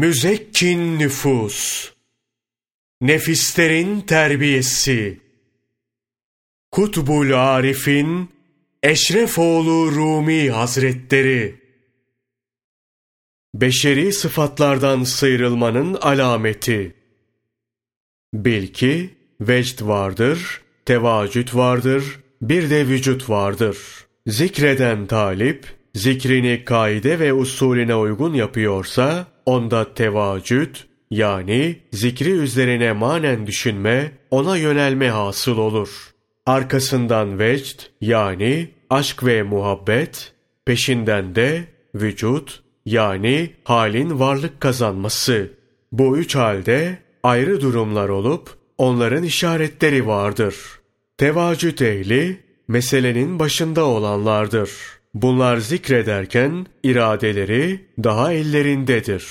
Müzekkin nüfus, nefislerin terbiyesi, Kutbul Arif'in Eşrefoğlu Rumi Hazretleri, Beşeri sıfatlardan sıyrılmanın alameti, Bil ki vecd vardır, tevacüt vardır, bir de vücut vardır. Zikreden talip, zikrini kaide ve usulüne uygun yapıyorsa, onda tevacüt, yani zikri üzerine manen düşünme, ona yönelme hasıl olur. Arkasından vecd, yani aşk ve muhabbet, peşinden de vücut, yani halin varlık kazanması. Bu üç halde ayrı durumlar olup, onların işaretleri vardır. Tevacüt ehli, meselenin başında olanlardır. Bunlar zikrederken iradeleri daha ellerindedir.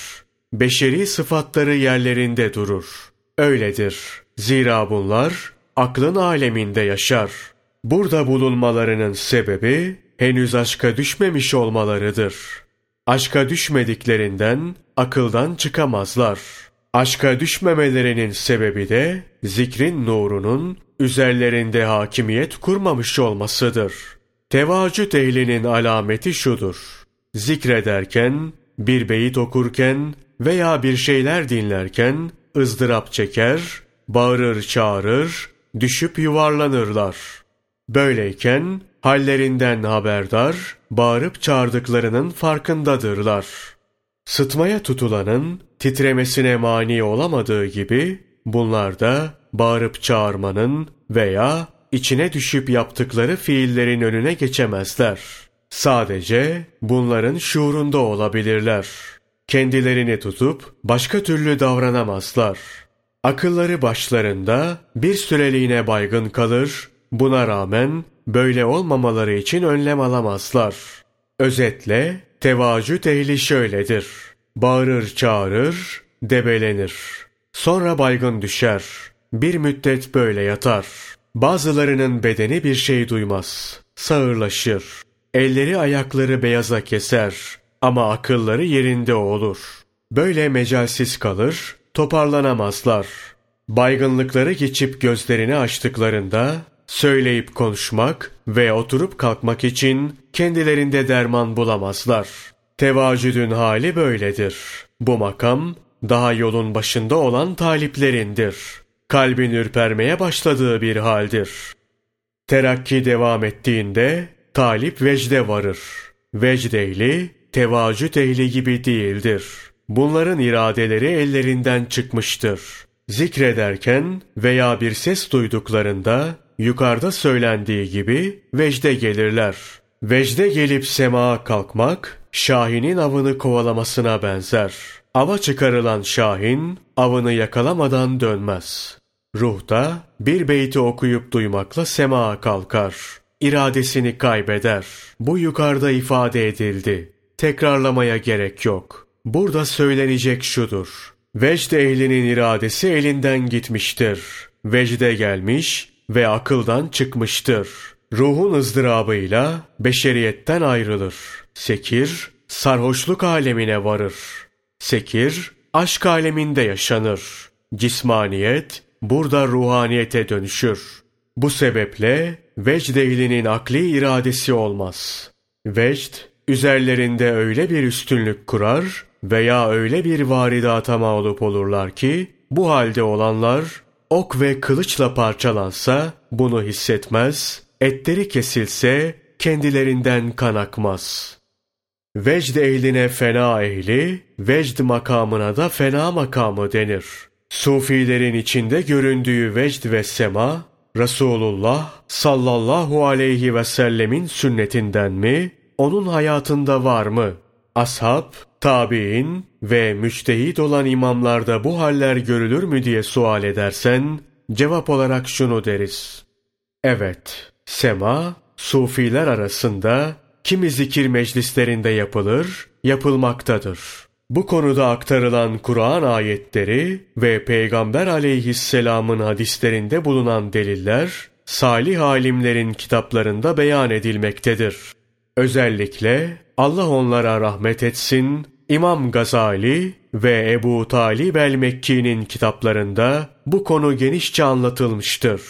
Beşeri sıfatları yerlerinde durur. Öyledir. Zira bunlar aklın aleminde yaşar. Burada bulunmalarının sebebi henüz aşka düşmemiş olmalarıdır. Aşka düşmediklerinden akıldan çıkamazlar. Aşka düşmemelerinin sebebi de zikrin nurunun üzerlerinde hakimiyet kurmamış olmasıdır. Tevacüt ehlinin alameti şudur. Zikrederken, bir beyit okurken veya bir şeyler dinlerken ızdırap çeker, bağırır çağırır, düşüp yuvarlanırlar. Böyleyken hallerinden haberdar, bağırıp çağırdıklarının farkındadırlar. Sıtmaya tutulanın titremesine mani olamadığı gibi bunlar da bağırıp çağırmanın veya içine düşüp yaptıkları fiillerin önüne geçemezler. Sadece bunların şuurunda olabilirler. Kendilerini tutup başka türlü davranamazlar. Akılları başlarında bir süreliğine baygın kalır, buna rağmen böyle olmamaları için önlem alamazlar. Özetle tevacüt ehli şöyledir. Bağırır çağırır, debelenir. Sonra baygın düşer. Bir müddet böyle yatar. Bazılarının bedeni bir şey duymaz. Sağırlaşır. Elleri ayakları beyaza keser. Ama akılları yerinde olur. Böyle mecalsiz kalır, toparlanamazlar. Baygınlıkları geçip gözlerini açtıklarında söyleyip konuşmak ve oturup kalkmak için kendilerinde derman bulamazlar. Tevacüdün hali böyledir. Bu makam daha yolun başında olan taliplerindir. Kalbin ürpermeye başladığı bir haldir. Terakki devam ettiğinde talip vecde varır. Vecdeyli, tevacüt ehli gibi değildir. Bunların iradeleri ellerinden çıkmıştır. Zikrederken veya bir ses duyduklarında yukarıda söylendiği gibi vecde gelirler. Vecde gelip semağa kalkmak, Şahin'in avını kovalamasına benzer. Ava çıkarılan Şahin, avını yakalamadan dönmez. Ruhta bir beyti okuyup duymakla semağa kalkar. İradesini kaybeder. Bu yukarıda ifade edildi. Tekrarlamaya gerek yok. Burada söylenecek şudur. Vecd ehlinin iradesi elinden gitmiştir. Vecde gelmiş ve akıldan çıkmıştır. Ruhun ızdırabıyla beşeriyetten ayrılır. Sekir, sarhoşluk alemine varır. Sekir, aşk aleminde yaşanır. Cismaniyet, burada ruhaniyete dönüşür. Bu sebeple vecd ehlinin akli iradesi olmaz. Vecd, üzerlerinde öyle bir üstünlük kurar veya öyle bir varidata mağlup olurlar ki, bu halde olanlar ok ve kılıçla parçalansa bunu hissetmez, etleri kesilse kendilerinden kan akmaz. Vecd ehline fena ehli, vecd makamına da fena makamı denir. Sufilerin içinde göründüğü vecd ve sema, Resulullah sallallahu aleyhi ve sellemin sünnetinden mi, onun hayatında var mı? Ashab, tabi'in ve müçtehit olan imamlarda bu haller görülür mü diye sual edersen, cevap olarak şunu deriz. Evet, sema, sufiler arasında kimi zikir meclislerinde yapılır, yapılmaktadır. Bu konuda aktarılan Kur'an ayetleri ve Peygamber aleyhisselamın hadislerinde bulunan deliller, salih alimlerin kitaplarında beyan edilmektedir. Özellikle Allah onlara rahmet etsin, İmam Gazali ve Ebu Talib el-Mekki'nin kitaplarında bu konu genişçe anlatılmıştır.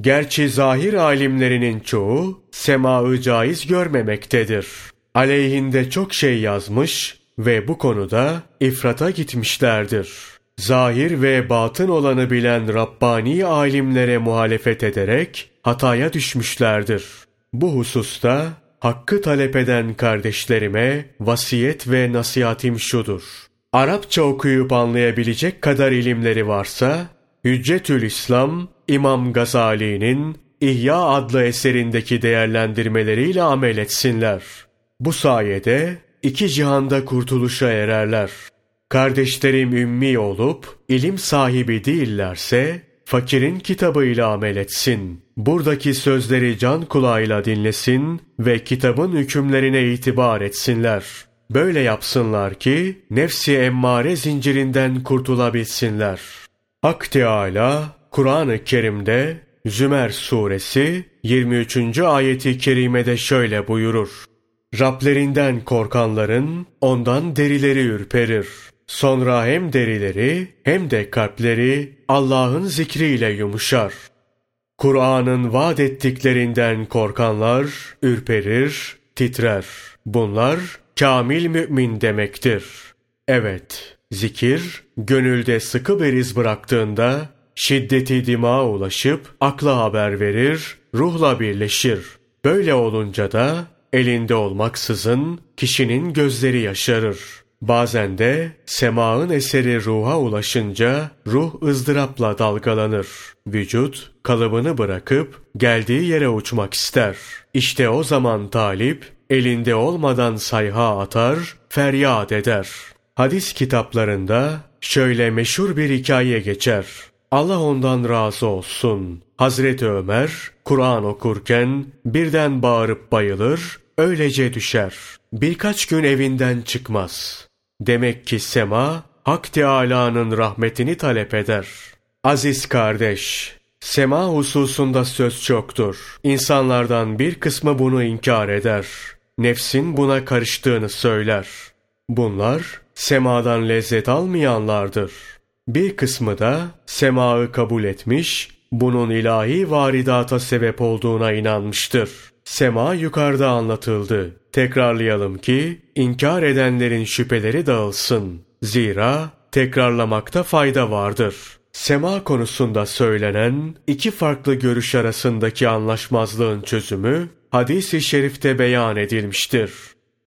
Gerçi zahir alimlerinin çoğu semaı caiz görmemektedir. Aleyhinde çok şey yazmış ve bu konuda ifrata gitmişlerdir. Zahir ve batın olanı bilen Rabbani alimlere muhalefet ederek hataya düşmüşlerdir. Bu hususta hakkı talep eden kardeşlerime vasiyet ve nasihatim şudur. Arapça okuyup anlayabilecek kadar ilimleri varsa, Hüccetül İslam, İmam Gazali'nin İhya adlı eserindeki değerlendirmeleriyle amel etsinler. Bu sayede iki cihanda kurtuluşa ererler. Kardeşlerim ümmi olup ilim sahibi değillerse fakirin kitabıyla amel etsin. Buradaki sözleri can kulağıyla dinlesin ve kitabın hükümlerine itibar etsinler. Böyle yapsınlar ki nefsi emmare zincirinden kurtulabilsinler. Hak Teâlâ Kur'an-ı Kerim'de Zümer suresi 23. ayeti kerimede şöyle buyurur. Rablerinden korkanların ondan derileri ürperir. Sonra hem derileri hem de kalpleri Allah'ın zikriyle yumuşar. Kur'an'ın vaat ettiklerinden korkanlar ürperir, titrer. Bunlar kamil mümin demektir. Evet, zikir gönülde sıkı bir iz bıraktığında şiddeti dima ulaşıp akla haber verir, ruhla birleşir. Böyle olunca da elinde olmaksızın kişinin gözleri yaşarır. Bazen de semağın eseri ruha ulaşınca ruh ızdırapla dalgalanır. Vücut kalıbını bırakıp geldiği yere uçmak ister. İşte o zaman talip elinde olmadan sayha atar, feryat eder. Hadis kitaplarında şöyle meşhur bir hikaye geçer. Allah ondan razı olsun. Hazreti Ömer Kur'an okurken birden bağırıp bayılır, öylece düşer. Birkaç gün evinden çıkmaz. Demek ki sema Hak Teâlâ'nın rahmetini talep eder. Aziz kardeş, sema hususunda söz çoktur. İnsanlardan bir kısmı bunu inkar eder. Nefsin buna karıştığını söyler. Bunlar semadan lezzet almayanlardır. Bir kısmı da semaı kabul etmiş, bunun ilahi varidata sebep olduğuna inanmıştır. Sema yukarıda anlatıldı. Tekrarlayalım ki inkar edenlerin şüpheleri dağılsın. Zira tekrarlamakta fayda vardır. Sema konusunda söylenen iki farklı görüş arasındaki anlaşmazlığın çözümü hadis-i şerifte beyan edilmiştir.